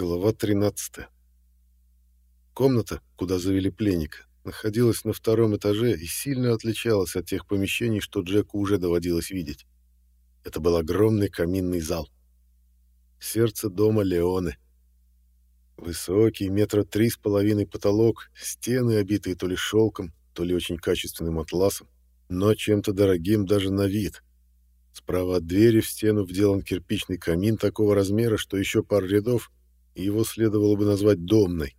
Глава 13. Комната, куда завели пленника, находилась на втором этаже и сильно отличалась от тех помещений, что Джеку уже доводилось видеть. Это был огромный каминный зал. Сердце дома Леоны. Высокий, метра три с половиной потолок, стены, обитые то ли шелком, то ли очень качественным атласом, но чем-то дорогим даже на вид. Справа от двери в стену вделан кирпичный камин такого размера, что еще пар рядов — его следовало бы назвать домной.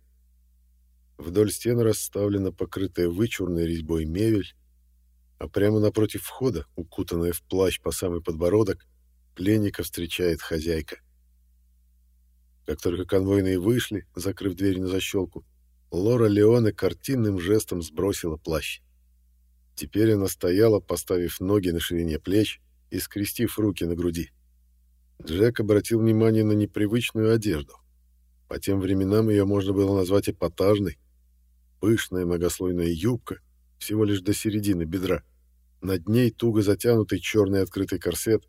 Вдоль стен расставлена покрытая вычурной резьбой мебель, а прямо напротив входа, укутанная в плащ по самый подбородок, пленника встречает хозяйка. Как только конвойные вышли, закрыв дверь на защелку, Лора Леоне картинным жестом сбросила плащ. Теперь она стояла, поставив ноги на ширине плеч и скрестив руки на груди. Джек обратил внимание на непривычную одежду. По тем временам ее можно было назвать эпатажной. Пышная многослойная юбка, всего лишь до середины бедра. Над ней туго затянутый черный открытый корсет,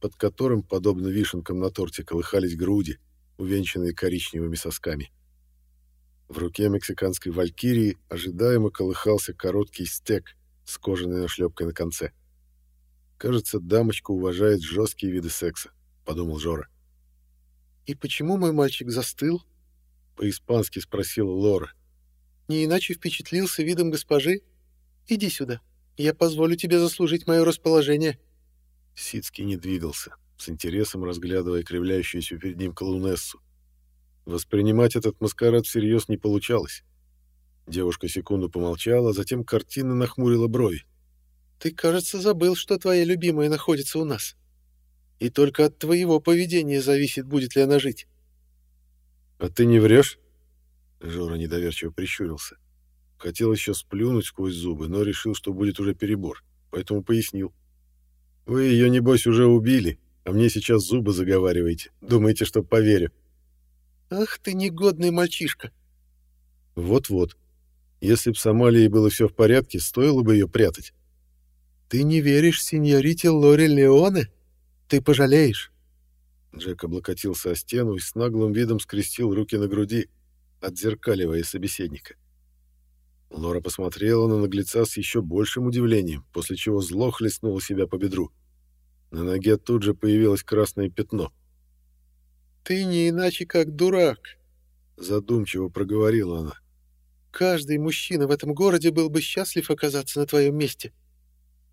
под которым, подобно вишенкам на торте, колыхались груди, увенчанные коричневыми сосками. В руке мексиканской валькирии ожидаемо колыхался короткий стек с кожаной нашлепкой на конце. «Кажется, дамочка уважает жесткие виды секса», — подумал Жора. «И почему мой мальчик застыл?» — по-испански спросила Лора. «Не иначе впечатлился видом госпожи? Иди сюда, я позволю тебе заслужить мое расположение». Сицкий не двигался, с интересом разглядывая кривляющуюся перед ним колунессу. Воспринимать этот маскарад всерьез не получалось. Девушка секунду помолчала, затем картинно нахмурила брови. «Ты, кажется, забыл, что твоя любимая находится у нас и только от твоего поведения зависит, будет ли она жить. А ты не врешь? Жора недоверчиво прищурился. Хотел еще сплюнуть сквозь зубы, но решил, что будет уже перебор, поэтому пояснил. Вы ее, небось, уже убили, а мне сейчас зубы заговариваете. Думаете, что поверю? Ах ты негодный мальчишка. Вот-вот. Если б с Амалией было все в порядке, стоило бы ее прятать. Ты не веришь сеньорите Лоре Леоне? Ты пожалеешь. Джек облокотился о стену и с наглым видом скрестил руки на груди, отзеркаливая собеседника. Лора посмотрела на наглеца с еще большим удивлением, после чего зло хлестнуло себя по бедру. На ноге тут же появилось красное пятно. «Ты не иначе как дурак», — задумчиво проговорила она. «Каждый мужчина в этом городе был бы счастлив оказаться на твоем месте.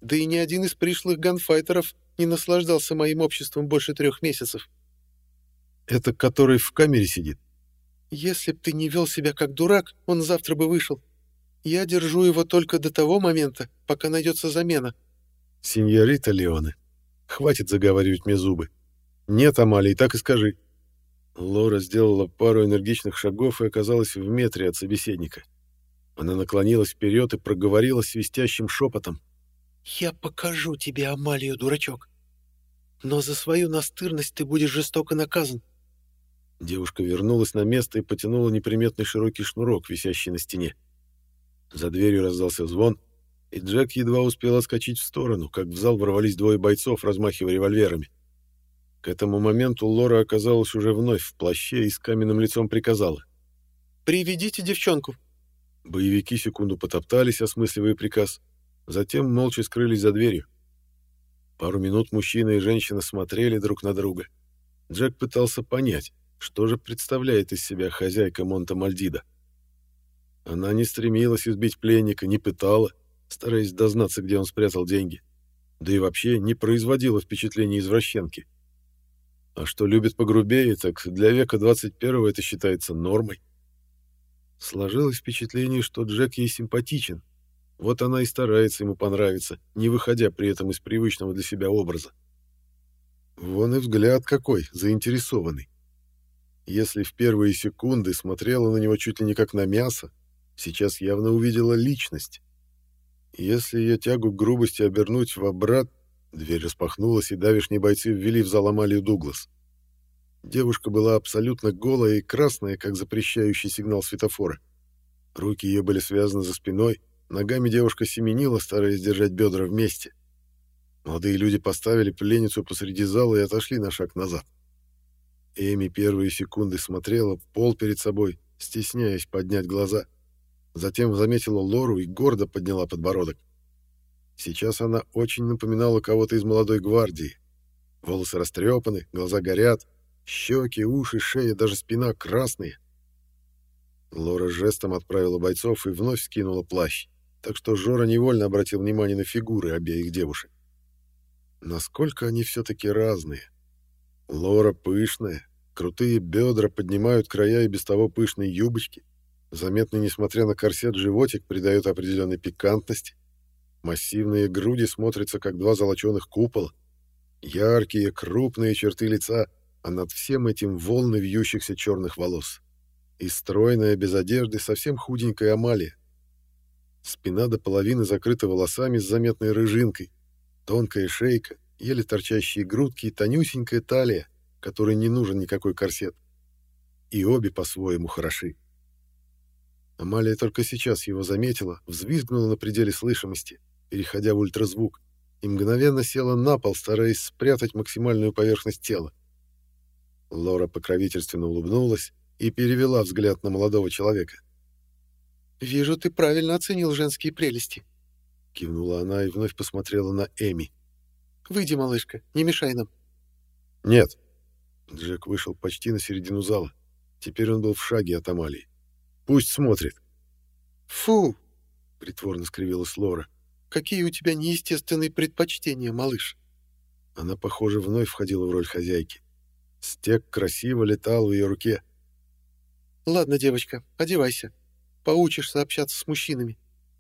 Да и ни один из пришлых ганфайтеров не наслаждался моим обществом больше трех месяцев. Это который в камере сидит? Если б ты не вел себя как дурак, он завтра бы вышел. Я держу его только до того момента, пока найдется замена. Синьорита Леоне, хватит заговаривать мне зубы. Нет, Амалии, так и скажи. Лора сделала пару энергичных шагов и оказалась в метре от собеседника. Она наклонилась вперед и проговорила свистящим шепотом. «Я покажу тебе Амалию, дурачок. Но за свою настырность ты будешь жестоко наказан». Девушка вернулась на место и потянула неприметный широкий шнурок, висящий на стене. За дверью раздался звон, и Джек едва успел отскочить в сторону, как в зал ворвались двое бойцов, размахивая револьверами. К этому моменту Лора оказалась уже вновь в плаще и с каменным лицом приказала. «Приведите девчонку». Боевики секунду потоптались, осмысливая приказ, Затем молча скрылись за дверью. Пару минут мужчина и женщина смотрели друг на друга. Джек пытался понять, что же представляет из себя хозяйка Монта-Мальдида. Она не стремилась избить пленника, не пытала, стараясь дознаться, где он спрятал деньги. Да и вообще не производила впечатления извращенки. А что любит погрубее, так для века 21 это считается нормой. Сложилось впечатление, что Джек ей симпатичен, вот она и старается ему понравиться, не выходя при этом из привычного для себя образа. Вон и взгляд какой, заинтересованный. Если в первые секунды смотрела на него чуть ли не как на мясо, сейчас явно увидела личность. Если ее тягу к грубости обернуть в обрат, дверь распахнулась, и давишние бойцы ввели в зал Амалию Дуглас. Девушка была абсолютно голая и красная, как запрещающий сигнал светофора. Руки ее были связаны за спиной, Ногами девушка семенила, стараясь держать бедра вместе. Молодые люди поставили пленницу посреди зала и отошли на шаг назад. Эми первые секунды смотрела в пол перед собой, стесняясь поднять глаза. Затем заметила Лору и гордо подняла подбородок. Сейчас она очень напоминала кого-то из молодой гвардии. Волосы растрепаны, глаза горят, щеки, уши, шея, даже спина красные. Лора жестом отправила бойцов и вновь скинула плащ, так что Жора невольно обратил внимание на фигуры обеих девушек. Насколько они все-таки разные. Лора пышная, крутые бедра поднимают края и без того пышной юбочки. Заметный, несмотря на корсет, животик придает определенной пикантности. Массивные груди смотрятся, как два золоченых купола. Яркие, крупные черты лица, а над всем этим волны вьющихся черных волос. И стройная, без одежды, совсем худенькая Амалия. Спина до половины закрыта волосами с заметной рыжинкой. Тонкая шейка, еле торчащие грудки и тонюсенькая талия, которой не нужен никакой корсет. И обе по-своему хороши. Амалия только сейчас его заметила, взвизгнула на пределе слышимости — переходя в ультразвук, и мгновенно села на пол, стараясь спрятать максимальную поверхность тела. Лора покровительственно улыбнулась и перевела взгляд на молодого человека. «Вижу, ты правильно оценил женские прелести», — кивнула она и вновь посмотрела на Эми. «Выйди, малышка, не мешай нам». «Нет». Джек вышел почти на середину зала. Теперь он был в шаге от Амалии. «Пусть смотрит». «Фу!» — притворно скривилась Лора. Какие у тебя неестественные предпочтения, малыш?» Она, похоже, вновь входила в роль хозяйки. Стек красиво летал в ее руке. «Ладно, девочка, одевайся. Поучишься общаться с мужчинами.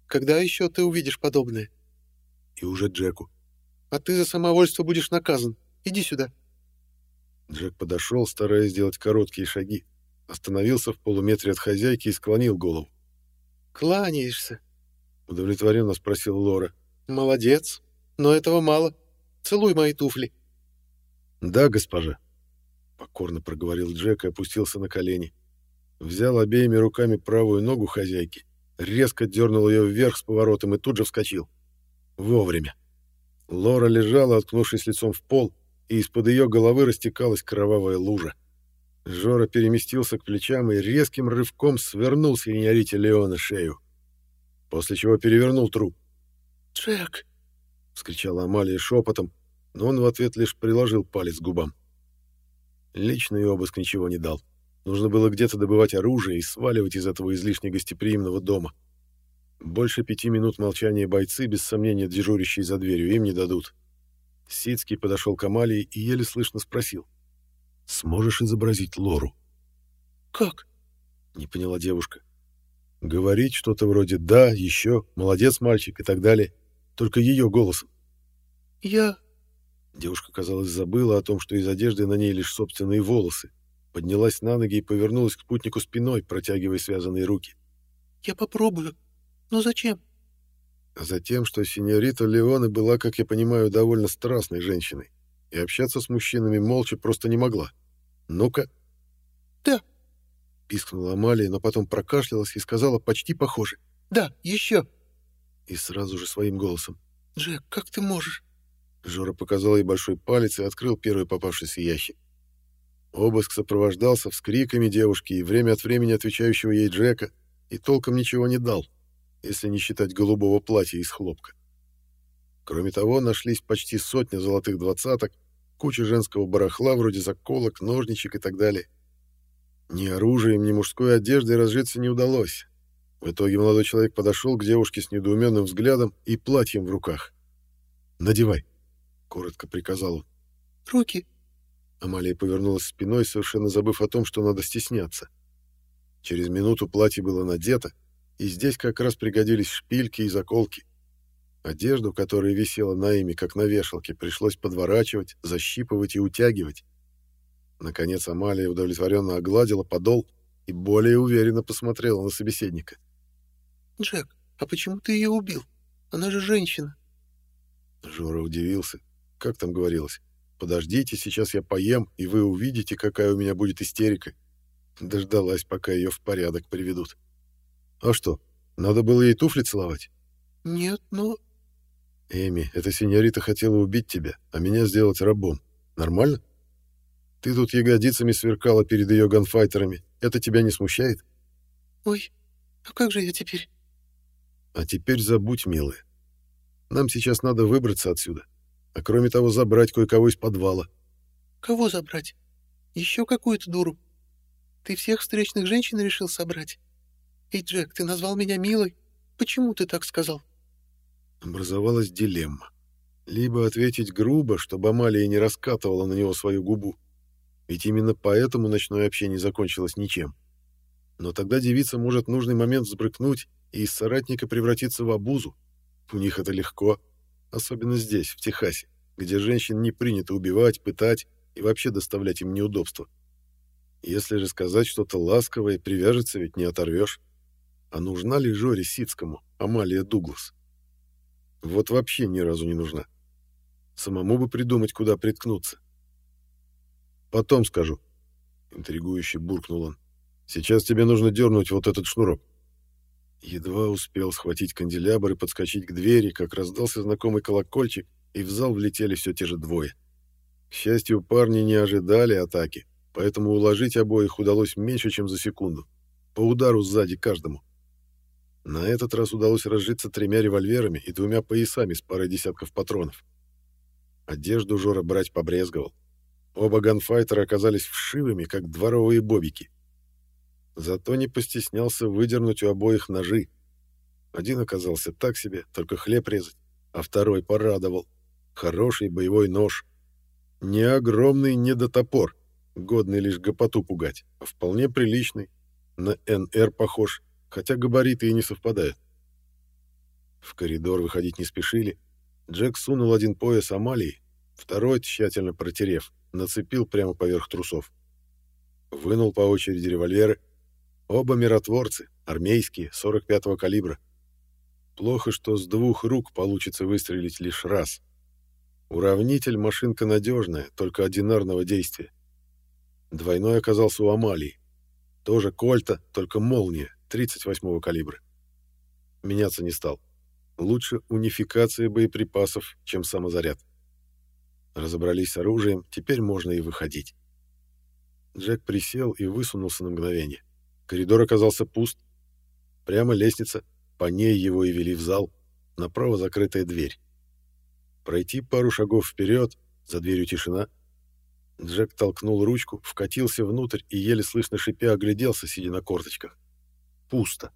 Когда еще ты увидишь подобное?» И уже Джеку. «А ты за самовольство будешь наказан. Иди сюда». Джек подошел, стараясь сделать короткие шаги. Остановился в полуметре от хозяйки и склонил голову. «Кланяешься», удовлетворенно спросил Лора. Молодец, но этого мало. Целуй мои туфли. Да, госпожа, покорно проговорил Джек и опустился на колени. Взял обеими руками правую ногу хозяйки, резко дернул ее вверх с поворотом и тут же вскочил. Вовремя. Лора лежала, откнувшись лицом в пол, и из-под ее головы растекалась кровавая лужа. Жора переместился к плечам и резким рывком свернул синьорите Леона шею после чего перевернул труп. «Джек!» — вскричала Амалия шепотом, но он в ответ лишь приложил палец к губам. Личный обыск ничего не дал. Нужно было где-то добывать оружие и сваливать из этого излишне гостеприимного дома. Больше пяти минут молчания бойцы, без сомнения дежурящие за дверью, им не дадут. Сицкий подошел к Амалии и еле слышно спросил. «Сможешь изобразить Лору?» «Как?» — не поняла девушка. Говорить что-то вроде «да», «еще», «молодец, мальчик» и так далее, только ее голосом. «Я...» Девушка, казалось, забыла о том, что из одежды на ней лишь собственные волосы. Поднялась на ноги и повернулась к спутнику спиной, протягивая связанные руки. «Я попробую. Но зачем?» А затем, что синьорита Леоне была, как я понимаю, довольно страстной женщиной, и общаться с мужчинами молча просто не могла. Ну-ка. «Да», пискнула Амалия, но потом прокашлялась и сказала почти похоже. «Да, еще!» И сразу же своим голосом. «Джек, как ты можешь?» Жора показал ей большой палец и открыл первый попавшийся ящик. Обыск сопровождался вскриками девушки и время от времени отвечающего ей Джека, и толком ничего не дал, если не считать голубого платья из хлопка. Кроме того, нашлись почти сотня золотых двадцаток, куча женского барахла вроде заколок, ножничек и так далее. Ни оружием, ни мужской одеждой разжиться не удалось. В итоге молодой человек подошел к девушке с недоуменным взглядом и платьем в руках. «Надевай», — коротко приказал он. «Руки». Амалия повернулась спиной, совершенно забыв о том, что надо стесняться. Через минуту платье было надето, и здесь как раз пригодились шпильки и заколки. Одежду, которая висела на ими, как на вешалке, пришлось подворачивать, защипывать и утягивать. Наконец Амалия удовлетворенно огладила подол и более уверенно посмотрела на собеседника. «Джек, а почему ты ее убил? Она же женщина». Жора удивился. Как там говорилось? «Подождите, сейчас я поем, и вы увидите, какая у меня будет истерика». Дождалась, пока ее в порядок приведут. «А что, надо было ей туфли целовать?» «Нет, но...» «Эми, эта сеньорита хотела убить тебя, а меня сделать рабом. Нормально?» Ты тут ягодицами сверкала перед ее ганфайтерами. Это тебя не смущает? Ой, а как же я теперь? А теперь забудь, милая. Нам сейчас надо выбраться отсюда. А кроме того, забрать кое-кого из подвала. Кого забрать? Еще какую-то дуру? Ты всех встречных женщин решил собрать? Эй, Джек, ты назвал меня милой. Почему ты так сказал? Образовалась дилемма. Либо ответить грубо, чтобы Амалия не раскатывала на него свою губу. Ведь именно поэтому ночное общение закончилось ничем. Но тогда девица может в нужный момент взбрыкнуть и из соратника превратиться в обузу. У них это легко, особенно здесь, в Техасе, где женщин не принято убивать, пытать и вообще доставлять им неудобства. Если же сказать что-то ласковое, привяжется ведь не оторвешь. А нужна ли Жоре Сицкому Амалия Дуглас? Вот вообще ни разу не нужна. Самому бы придумать, куда приткнуться. Потом скажу. Интригующе буркнул он. Сейчас тебе нужно дернуть вот этот шнурок. Едва успел схватить канделябр и подскочить к двери, как раздался знакомый колокольчик, и в зал влетели все те же двое. К счастью, парни не ожидали атаки, поэтому уложить обоих удалось меньше, чем за секунду. По удару сзади каждому. На этот раз удалось разжиться тремя револьверами и двумя поясами с парой десятков патронов. Одежду Жора брать побрезговал. Оба ганфайтера оказались вшивыми, как дворовые бобики. Зато не постеснялся выдернуть у обоих ножи. Один оказался так себе, только хлеб резать, а второй порадовал. Хороший боевой нож. Не огромный недотопор, годный лишь гопоту пугать, а вполне приличный. На НР похож, хотя габариты и не совпадают. В коридор выходить не спешили. Джек сунул один пояс Амалии, второй, тщательно протерев, нацепил прямо поверх трусов. Вынул по очереди револьверы. Оба миротворцы, армейские, 45-го калибра. Плохо, что с двух рук получится выстрелить лишь раз. Уравнитель машинка надежная, только одинарного действия. Двойной оказался у Амалии. Тоже кольта, только молния, 38-го калибра. Меняться не стал. Лучше унификация боеприпасов, чем самозаряд. Разобрались с оружием, теперь можно и выходить. Джек присел и высунулся на мгновение. Коридор оказался пуст. Прямо лестница, по ней его и вели в зал, направо закрытая дверь. Пройти пару шагов вперед, за дверью тишина. Джек толкнул ручку, вкатился внутрь и еле слышно шипя огляделся, сидя на корточках. Пусто.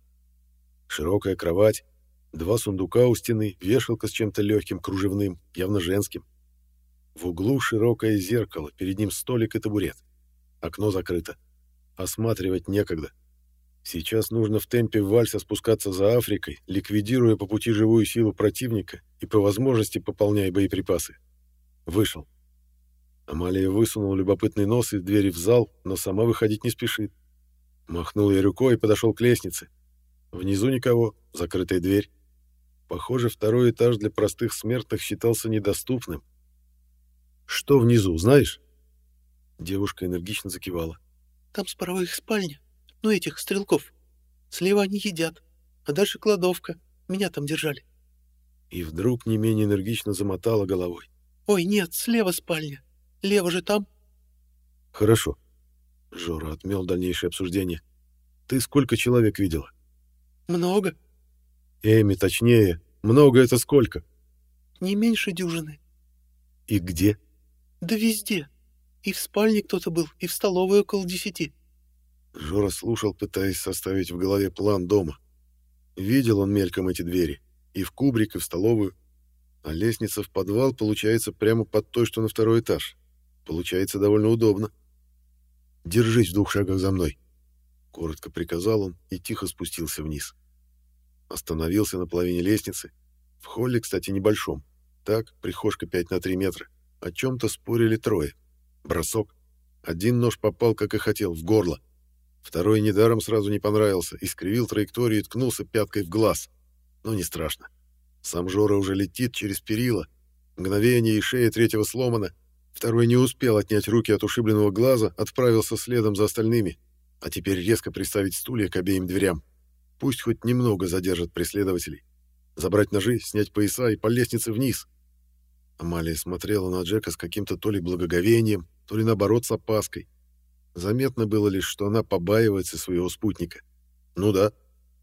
Широкая кровать, два сундука у стены, вешалка с чем-то легким, кружевным, явно женским. В углу широкое зеркало, перед ним столик и табурет. Окно закрыто. Осматривать некогда. Сейчас нужно в темпе вальса спускаться за Африкой, ликвидируя по пути живую силу противника и по возможности пополняя боеприпасы. Вышел. Амалия высунула любопытный нос из двери в зал, но сама выходить не спешит. Махнул я рукой и подошел к лестнице. Внизу никого, закрытая дверь. Похоже, второй этаж для простых смертных считался недоступным. «Что внизу, знаешь?» Девушка энергично закивала. «Там справа их спальня. Ну, этих, стрелков. Слева они едят. А дальше кладовка. Меня там держали». И вдруг не менее энергично замотала головой. «Ой, нет, слева спальня. Лево же там». «Хорошо». Жора отмел дальнейшее обсуждение. «Ты сколько человек видела?» «Много». «Эми, точнее. Много это сколько?» «Не меньше дюжины». «И где?» Да везде. И в спальне кто-то был, и в столовой около десяти. Жора слушал, пытаясь составить в голове план дома. Видел он мельком эти двери. И в кубрик, и в столовую. А лестница в подвал получается прямо под той, что на второй этаж. Получается довольно удобно. «Держись в двух шагах за мной», — коротко приказал он и тихо спустился вниз. Остановился на половине лестницы. В холле, кстати, небольшом. Так, прихожка 5 на 3 метра. О чем-то спорили трое. Бросок. Один нож попал, как и хотел, в горло. Второй недаром сразу не понравился, искривил траекторию и ткнулся пяткой в глаз. Но не страшно. Сам Жора уже летит через перила. Мгновение и шея третьего сломана. Второй не успел отнять руки от ушибленного глаза, отправился следом за остальными. А теперь резко приставить стулья к обеим дверям. Пусть хоть немного задержат преследователей. Забрать ножи, снять пояса и по лестнице вниз. Амалия смотрела на Джека с каким-то то ли благоговением, то ли наоборот с опаской. Заметно было лишь, что она побаивается своего спутника. Ну да,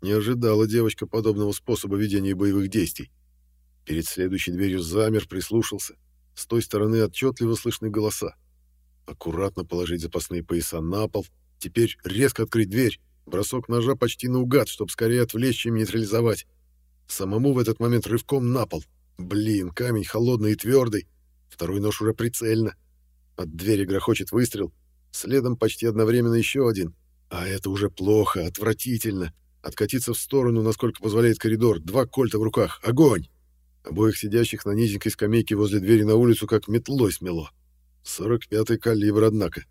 не ожидала девочка подобного способа ведения боевых действий. Перед следующей дверью замер, прислушался. С той стороны отчетливо слышны голоса. Аккуратно положить запасные пояса на пол. Теперь резко открыть дверь. Бросок ножа почти наугад, чтобы скорее отвлечь и нейтрализовать. Самому в этот момент рывком на пол. Блин, камень холодный и твердый. Второй нож уже прицельно. От двери грохочет выстрел. Следом почти одновременно еще один. А это уже плохо, отвратительно. Откатиться в сторону, насколько позволяет коридор. Два кольта в руках. Огонь! Обоих сидящих на низенькой скамейке возле двери на улицу как метлой смело. 45-й калибр, однако.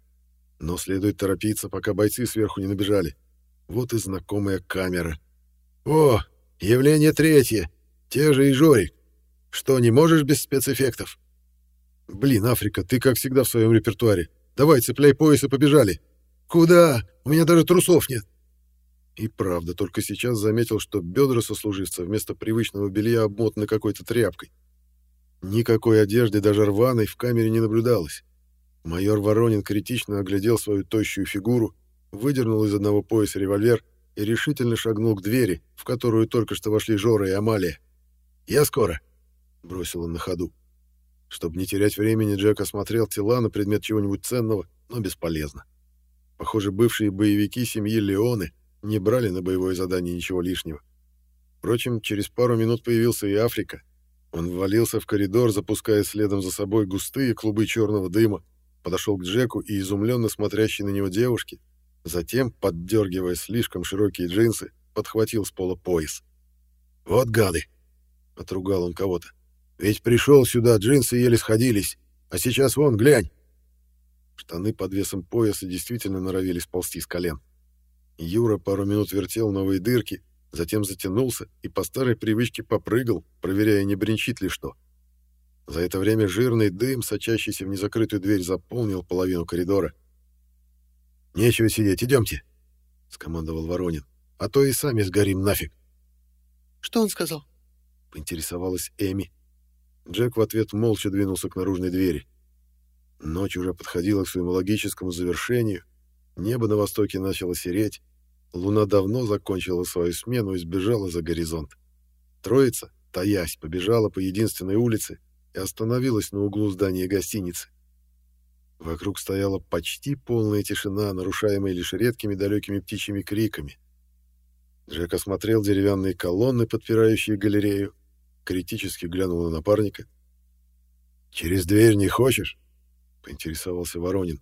Но следует торопиться, пока бойцы сверху не набежали. Вот и знакомая камера. О, явление третье. Те же и Жорик. Что, не можешь без спецэффектов? Блин, Африка, ты как всегда в своем репертуаре. Давай, цепляй пояс и побежали. Куда? У меня даже трусов нет. И правда, только сейчас заметил, что бедра сослуживца вместо привычного белья обмотаны какой-то тряпкой. Никакой одежды, даже рваной, в камере не наблюдалось. Майор Воронин критично оглядел свою тощую фигуру, выдернул из одного пояса револьвер и решительно шагнул к двери, в которую только что вошли Жора и Амалия. «Я скоро», — бросил он на ходу. Чтобы не терять времени, Джек осмотрел тела на предмет чего-нибудь ценного, но бесполезно. Похоже, бывшие боевики семьи Леоны не брали на боевое задание ничего лишнего. Впрочем, через пару минут появился и Африка. Он ввалился в коридор, запуская следом за собой густые клубы черного дыма, подошел к Джеку и изумленно смотрящей на него девушке, затем, поддергивая слишком широкие джинсы, подхватил с пола пояс. «Вот гады!» — отругал он кого-то. «Ведь пришел сюда, джинсы еле сходились, а сейчас вон, глянь!» Штаны под весом пояса действительно норовили сползти с колен. Юра пару минут вертел новые дырки, затем затянулся и по старой привычке попрыгал, проверяя, не бренчит ли что. За это время жирный дым, сочащийся в незакрытую дверь, заполнил половину коридора. «Нечего сидеть, идемте!» — скомандовал Воронин. «А то и сами сгорим нафиг!» «Что он сказал?» — поинтересовалась Эми. Джек в ответ молча двинулся к наружной двери. Ночь уже подходила к своему логическому завершению, небо на востоке начало сереть, луна давно закончила свою смену и сбежала за горизонт. Троица, таясь, побежала по единственной улице и остановилась на углу здания гостиницы. Вокруг стояла почти полная тишина, нарушаемая лишь редкими далекими птичьими криками. Джек осмотрел деревянные колонны, подпирающие галерею, критически глянул на напарника. «Через дверь не хочешь?» — поинтересовался Воронин.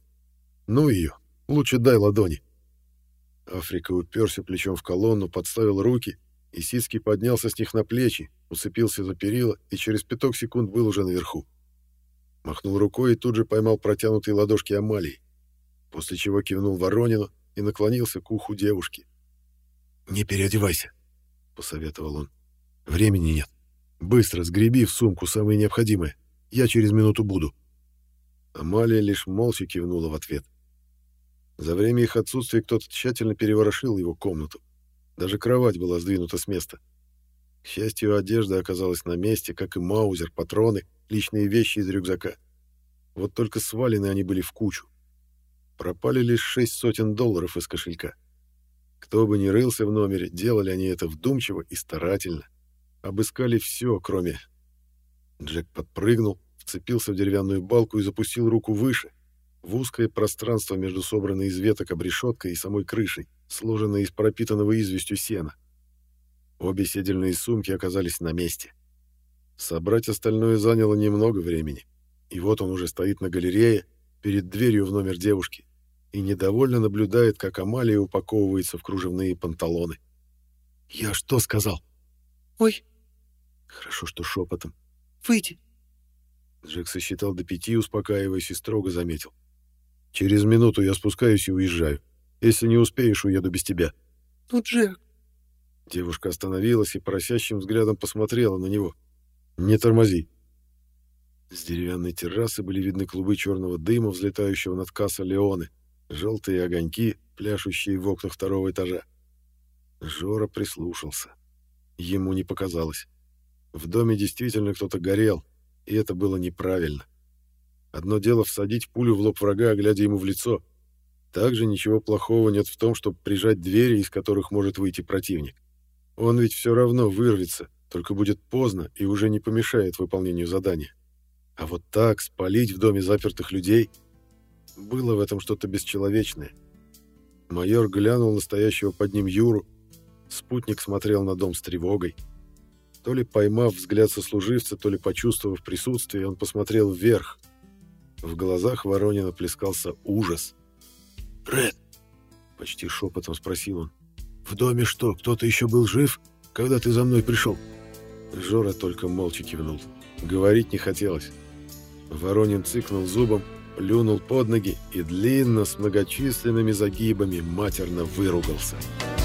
«Ну ее, лучше дай ладони». Африка уперся плечом в колонну, подставил руки, и Сицкий поднялся с них на плечи, уцепился за перила и через пяток секунд был уже наверху. Махнул рукой и тут же поймал протянутые ладошки Амалии, после чего кивнул Воронину и наклонился к уху девушки. «Не переодевайся», — посоветовал он. «Времени нет. Быстро сгреби в сумку самое необходимое. Я через минуту буду». Амалия лишь молча кивнула в ответ. За время их отсутствия кто-то тщательно переворошил его комнату. Даже кровать была сдвинута с места. К счастью, одежда оказалась на месте, как и маузер, патроны, личные вещи из рюкзака. Вот только свалены они были в кучу. Пропали лишь шесть сотен долларов из кошелька. Кто бы ни рылся в номере, делали они это вдумчиво и старательно. Обыскали все, кроме... Джек подпрыгнул, вцепился в деревянную балку и запустил руку выше, в узкое пространство между собранной из веток обрешеткой и самой крышей, сложенной из пропитанного известью сена. Обе седельные сумки оказались на месте. Собрать остальное заняло немного времени. И вот он уже стоит на галерее, перед дверью в номер девушки, и недовольно наблюдает, как Амалия упаковывается в кружевные панталоны. «Я что сказал?» «Ой!» Хорошо, что шепотом. «Выйди!» Джек сосчитал до пяти, успокаиваясь, и строго заметил. «Через минуту я спускаюсь и уезжаю. Если не успеешь, уеду без тебя». «Ну, Джек...» Девушка остановилась и просящим взглядом посмотрела на него. «Не тормози!» С деревянной террасы были видны клубы черного дыма, взлетающего над касса Леоны, желтые огоньки, пляшущие в окнах второго этажа. Жора прислушался. Ему не показалось. В доме действительно кто-то горел, и это было неправильно. Одно дело всадить пулю в лоб врага, глядя ему в лицо. Также ничего плохого нет в том, чтобы прижать двери, из которых может выйти противник. Он ведь все равно вырвется, только будет поздно и уже не помешает выполнению задания. А вот так спалить в доме запертых людей... Было в этом что-то бесчеловечное. Майор глянул настоящего под ним Юру. Спутник смотрел на дом с тревогой. То ли поймав взгляд сослуживца, то ли почувствовав присутствие, он посмотрел вверх. В глазах Воронина плескался ужас. «Ред!» — почти шепотом спросил он. «В доме что, кто-то еще был жив, когда ты за мной пришел?» Жора только молча кивнул. Говорить не хотелось. Воронин цыкнул зубом, плюнул под ноги и длинно с многочисленными загибами матерно выругался. «Ред!»